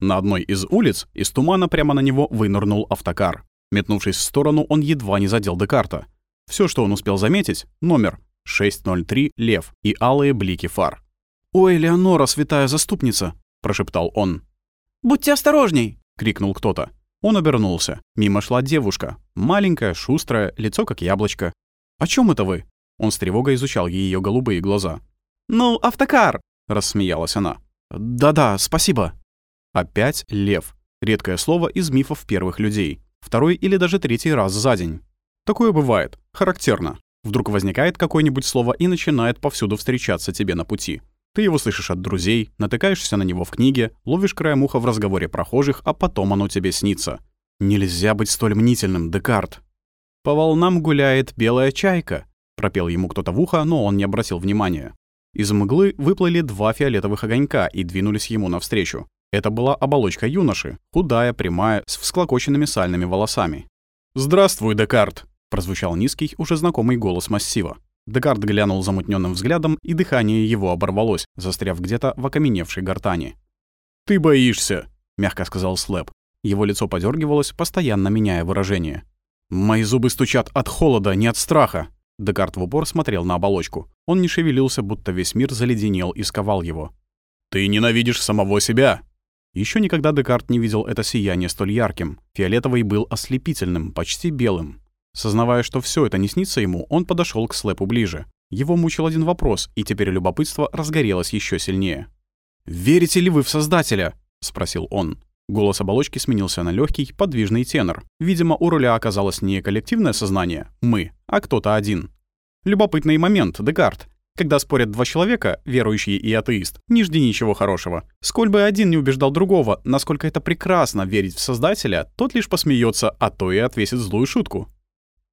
На одной из улиц из тумана прямо на него вынырнул автокар. Метнувшись в сторону, он едва не задел Декарта. Все, что он успел заметить — номер 603 «Лев» и алые блики фар. «Ой, Леонора, святая заступница!» — прошептал он. «Будьте осторожней!» — крикнул кто-то. Он обернулся. Мимо шла девушка. Маленькая, шустрая, лицо как яблочко. «О чем это вы?» Он с тревогой изучал ее голубые глаза. «Ну, автокар!» — рассмеялась она. «Да-да, спасибо». Опять лев. Редкое слово из мифов первых людей. Второй или даже третий раз за день. Такое бывает. Характерно. Вдруг возникает какое-нибудь слово и начинает повсюду встречаться тебе на пути. Ты его слышишь от друзей, натыкаешься на него в книге, ловишь краем уха в разговоре прохожих, а потом оно тебе снится. Нельзя быть столь мнительным, Декарт. «По волнам гуляет белая чайка», — пропел ему кто-то в ухо, но он не обратил внимания. Из мглы выплыли два фиолетовых огонька и двинулись ему навстречу. Это была оболочка юноши, худая, прямая, с всклокоченными сальными волосами. «Здравствуй, Декарт!» — прозвучал низкий, уже знакомый голос массива. Декарт глянул замутненным взглядом, и дыхание его оборвалось, застряв где-то в окаменевшей гортани. «Ты боишься», — мягко сказал Слэп. Его лицо подергивалось, постоянно меняя выражение. «Мои зубы стучат от холода, не от страха». Декарт в упор смотрел на оболочку. Он не шевелился, будто весь мир заледенел и сковал его. «Ты ненавидишь самого себя!» Еще никогда Декарт не видел это сияние столь ярким. Фиолетовый был ослепительным, почти белым. Сознавая, что все это не снится ему, он подошел к Слэпу ближе. Его мучил один вопрос, и теперь любопытство разгорелось еще сильнее. «Верите ли вы в Создателя?» — спросил он. Голос оболочки сменился на легкий, подвижный тенор. Видимо, у руля оказалось не коллективное сознание «мы», а кто-то один. Любопытный момент, Декарт. Когда спорят два человека, верующий и атеист, не жди ничего хорошего. Сколь бы один не убеждал другого, насколько это прекрасно верить в Создателя, тот лишь посмеется, а то и отвесит злую шутку.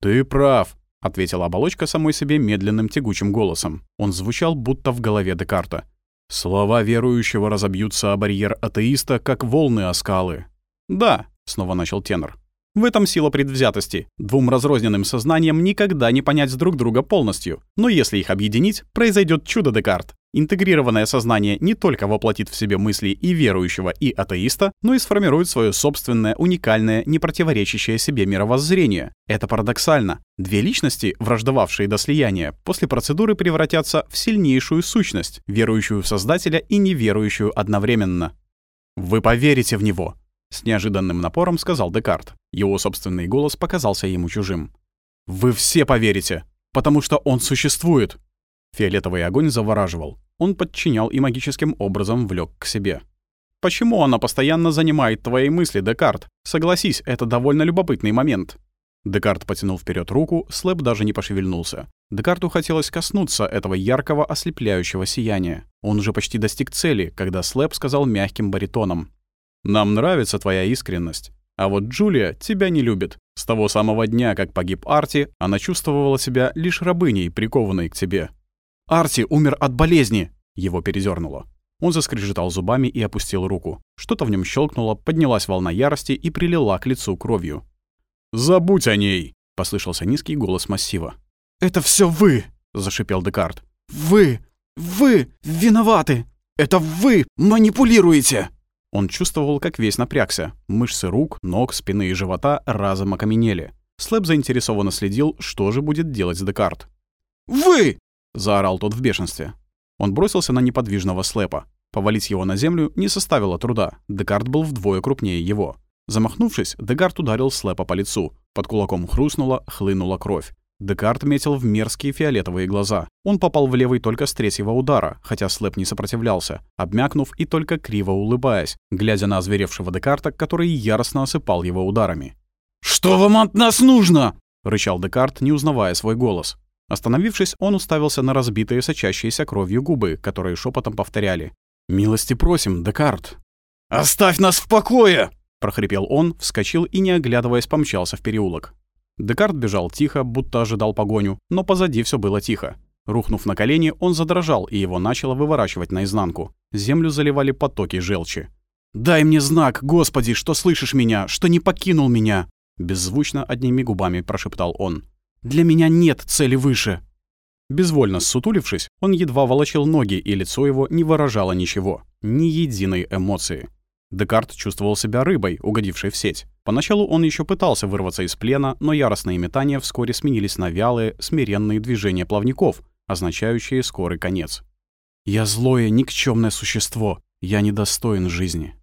«Ты прав», — ответила оболочка самой себе медленным тягучим голосом. Он звучал будто в голове Декарта. «Слова верующего разобьются о барьер атеиста, как волны о скалы». «Да», — снова начал тенор. В этом сила предвзятости. Двум разрозненным сознаниям никогда не понять друг друга полностью. Но если их объединить, произойдет чудо Декарт. Интегрированное сознание не только воплотит в себе мысли и верующего, и атеиста, но и сформирует свое собственное, уникальное, не противоречащее себе мировоззрение. Это парадоксально. Две личности, враждовавшие до слияния, после процедуры превратятся в сильнейшую сущность, верующую в Создателя и неверующую одновременно. Вы поверите в него. С неожиданным напором сказал Декарт. Его собственный голос показался ему чужим. «Вы все поверите, потому что он существует!» Фиолетовый огонь завораживал он подчинял и магическим образом влек к себе. «Почему она постоянно занимает твои мысли, Декарт? Согласись, это довольно любопытный момент». Декарт потянул вперед руку, Слэп даже не пошевельнулся. Декарту хотелось коснуться этого яркого ослепляющего сияния. Он уже почти достиг цели, когда Слэп сказал мягким баритоном. «Нам нравится твоя искренность. А вот Джулия тебя не любит. С того самого дня, как погиб Арти, она чувствовала себя лишь рабыней, прикованной к тебе. «Арти умер от болезни!» Его передёрнуло. Он заскрежетал зубами и опустил руку. Что-то в нем щелкнуло, поднялась волна ярости и прилила к лицу кровью. «Забудь о ней!» — послышался низкий голос массива. «Это все вы!» — зашипел Декарт. «Вы! Вы виноваты! Это вы манипулируете!» Он чувствовал, как весь напрягся. Мышцы рук, ног, спины и живота разом окаменели. Слэп заинтересованно следил, что же будет делать Декарт. «Вы!» заорал тот в бешенстве. Он бросился на неподвижного слэпа. Повалить его на землю не составило труда. Декарт был вдвое крупнее его. Замахнувшись, Декарт ударил слэпа по лицу. Под кулаком хрустнула, хлынула кровь. Декарт метил в мерзкие фиолетовые глаза. Он попал в левый только с третьего удара, хотя слэп не сопротивлялся, обмякнув и только криво улыбаясь, глядя на озверевшего Декарта, который яростно осыпал его ударами. «Что вам от нас нужно?» — рычал Декарт, не узнавая свой голос. Остановившись, он уставился на разбитые, сочащиеся кровью губы, которые шепотом повторяли. «Милости просим, Декарт!» «Оставь нас в покое!» — прохрипел он, вскочил и, не оглядываясь, помчался в переулок. Декарт бежал тихо, будто ожидал погоню, но позади все было тихо. Рухнув на колени, он задрожал, и его начало выворачивать наизнанку. Землю заливали потоки желчи. «Дай мне знак, Господи, что слышишь меня, что не покинул меня!» Беззвучно одними губами прошептал он. Для меня нет цели выше». Безвольно ссутулившись, он едва волочил ноги, и лицо его не выражало ничего, ни единой эмоции. Декарт чувствовал себя рыбой, угодившей в сеть. Поначалу он еще пытался вырваться из плена, но яростные метания вскоре сменились на вялые, смиренные движения плавников, означающие скорый конец. «Я злое, никчемное существо. Я недостоин жизни».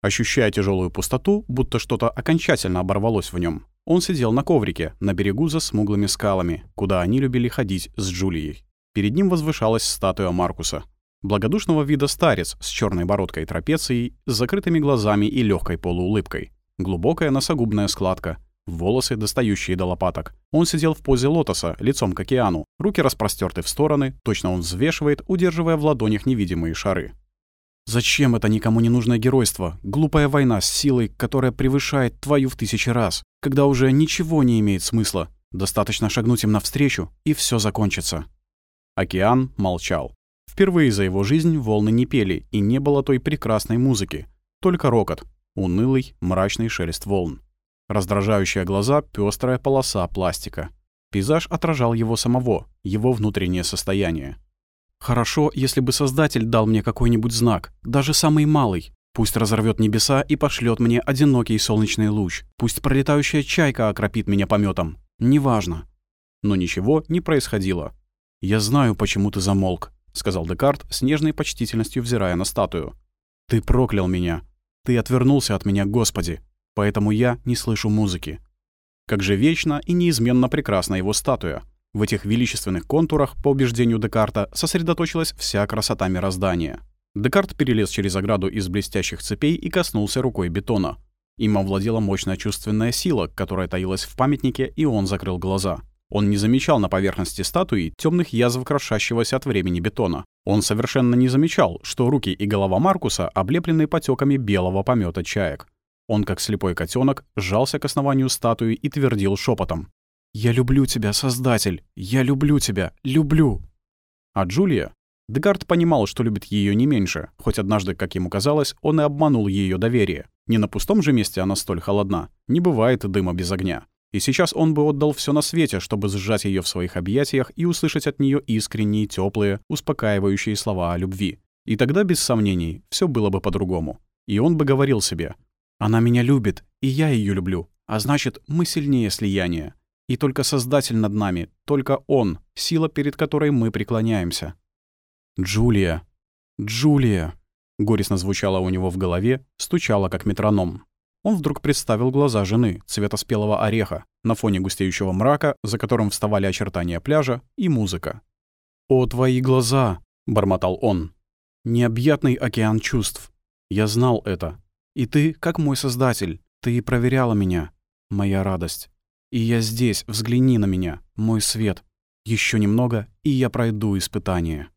Ощущая тяжелую пустоту, будто что-то окончательно оборвалось в нем, он сидел на коврике, на берегу за смуглыми скалами, куда они любили ходить с Джулией. Перед ним возвышалась статуя Маркуса. Благодушного вида старец с черной бородкой и трапецией, с закрытыми глазами и легкой полуулыбкой. Глубокая носогубная складка, волосы, достающие до лопаток. Он сидел в позе лотоса, лицом к океану, руки распростерты в стороны, точно он взвешивает, удерживая в ладонях невидимые шары. Зачем это никому не нужное геройство? Глупая война с силой, которая превышает твою в тысячи раз, когда уже ничего не имеет смысла. Достаточно шагнуть им навстречу, и все закончится. Океан молчал. Впервые за его жизнь волны не пели, и не было той прекрасной музыки. Только рокот, унылый, мрачный шелест волн. Раздражающая глаза пестрая полоса пластика. Пейзаж отражал его самого, его внутреннее состояние. Хорошо, если бы Создатель дал мне какой-нибудь знак, даже самый малый. Пусть разорвет небеса и пошлет мне одинокий солнечный луч. Пусть пролетающая чайка окропит меня пометом. Неважно. Но ничего не происходило. «Я знаю, почему ты замолк», — сказал Декарт с нежной почтительностью взирая на статую. «Ты проклял меня. Ты отвернулся от меня, Господи. Поэтому я не слышу музыки». Как же вечно и неизменно прекрасна его статуя. В этих величественных контурах, по убеждению Декарта, сосредоточилась вся красота мироздания. Декарт перелез через ограду из блестящих цепей и коснулся рукой бетона. Им овладела мощная чувственная сила, которая таилась в памятнике, и он закрыл глаза. Он не замечал на поверхности статуи темных язв крошащегося от времени бетона. Он совершенно не замечал, что руки и голова Маркуса облеплены потеками белого помета чаек. Он, как слепой котенок, сжался к основанию статуи и твердил шепотом: «Я люблю тебя, Создатель! Я люблю тебя! Люблю!» А Джулия? Дегард понимал, что любит ее не меньше, хоть однажды, как ему казалось, он и обманул ее доверие. Не на пустом же месте она столь холодна. Не бывает дыма без огня. И сейчас он бы отдал все на свете, чтобы сжать ее в своих объятиях и услышать от нее искренние, теплые, успокаивающие слова о любви. И тогда, без сомнений, все было бы по-другому. И он бы говорил себе, «Она меня любит, и я ее люблю, а значит, мы сильнее слияния. И только Создатель над нами, только Он, сила, перед которой мы преклоняемся. «Джулия! Джулия!» Горестно звучало у него в голове, стучало как метроном. Он вдруг представил глаза жены, цвета спелого ореха, на фоне густеющего мрака, за которым вставали очертания пляжа, и музыка. «О, твои глаза!» — бормотал он. «Необъятный океан чувств. Я знал это. И ты, как мой создатель, ты проверяла меня, моя радость. И я здесь, взгляни на меня, мой свет. Еще немного, и я пройду испытание».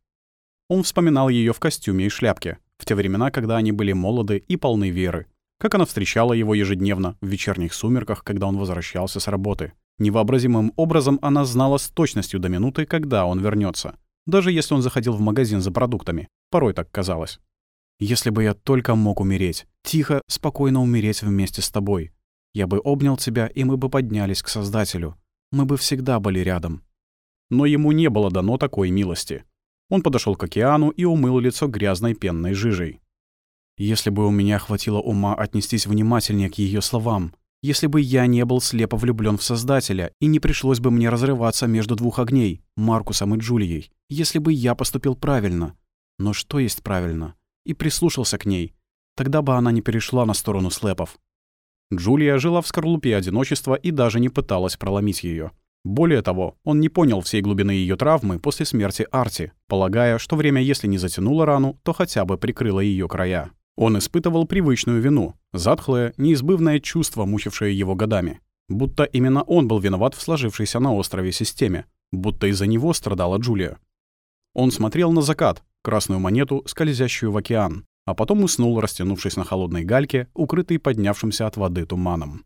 Он вспоминал ее в костюме и шляпке, в те времена, когда они были молоды и полны веры. Как она встречала его ежедневно, в вечерних сумерках, когда он возвращался с работы. Невообразимым образом она знала с точностью до минуты, когда он вернется, Даже если он заходил в магазин за продуктами. Порой так казалось. «Если бы я только мог умереть. Тихо, спокойно умереть вместе с тобой. Я бы обнял тебя, и мы бы поднялись к Создателю. Мы бы всегда были рядом». Но ему не было дано такой милости. Он подошел к океану и умыл лицо грязной пенной жижей. «Если бы у меня хватило ума отнестись внимательнее к ее словам, если бы я не был слепо влюблен в Создателя и не пришлось бы мне разрываться между двух огней, Маркусом и Джулией, если бы я поступил правильно. Но что есть правильно? И прислушался к ней. Тогда бы она не перешла на сторону слепов. Джулия жила в скорлупе одиночества и даже не пыталась проломить ее. Более того, он не понял всей глубины ее травмы после смерти Арти, полагая, что время если не затянуло рану, то хотя бы прикрыло ее края. Он испытывал привычную вину, затхлое, неизбывное чувство, мучившее его годами. Будто именно он был виноват в сложившейся на острове системе, будто из-за него страдала Джулия. Он смотрел на закат, красную монету, скользящую в океан, а потом уснул, растянувшись на холодной гальке, укрытой поднявшимся от воды туманом.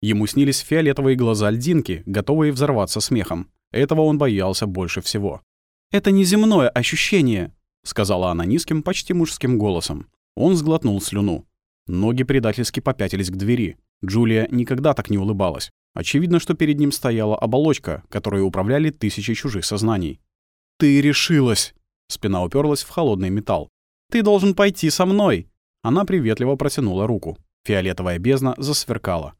Ему снились фиолетовые глаза льдинки, готовые взорваться смехом. Этого он боялся больше всего. «Это неземное ощущение», — сказала она низким, почти мужским голосом. Он сглотнул слюну. Ноги предательски попятились к двери. Джулия никогда так не улыбалась. Очевидно, что перед ним стояла оболочка, которой управляли тысячи чужих сознаний. «Ты решилась!» Спина уперлась в холодный металл. «Ты должен пойти со мной!» Она приветливо протянула руку. Фиолетовая бездна засверкала.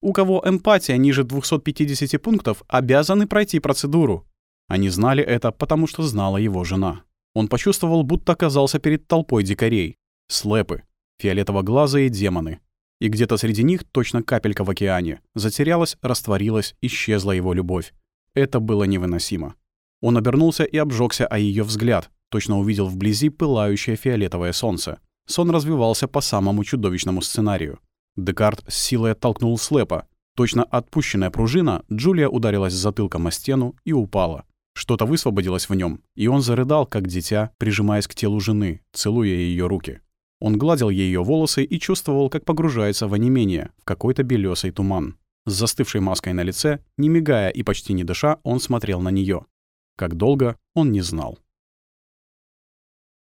«У кого эмпатия ниже 250 пунктов, обязаны пройти процедуру». Они знали это, потому что знала его жена. Он почувствовал, будто оказался перед толпой дикарей. Слепы, фиолетово-глазые демоны. И где-то среди них, точно капелька в океане, затерялась, растворилась, исчезла его любовь. Это было невыносимо. Он обернулся и обжегся о ее взгляд, точно увидел вблизи пылающее фиолетовое солнце. Сон развивался по самому чудовищному сценарию. Декарт с силой оттолкнул слепа. Точно отпущенная пружина, Джулия ударилась затылком о стену и упала. Что-то высвободилось в нем, и он зарыдал, как дитя, прижимаясь к телу жены, целуя ее руки. Он гладил ее волосы и чувствовал, как погружается в онемение, в какой-то белесый туман. С застывшей маской на лице, не мигая и почти не дыша, он смотрел на нее. Как долго, он не знал.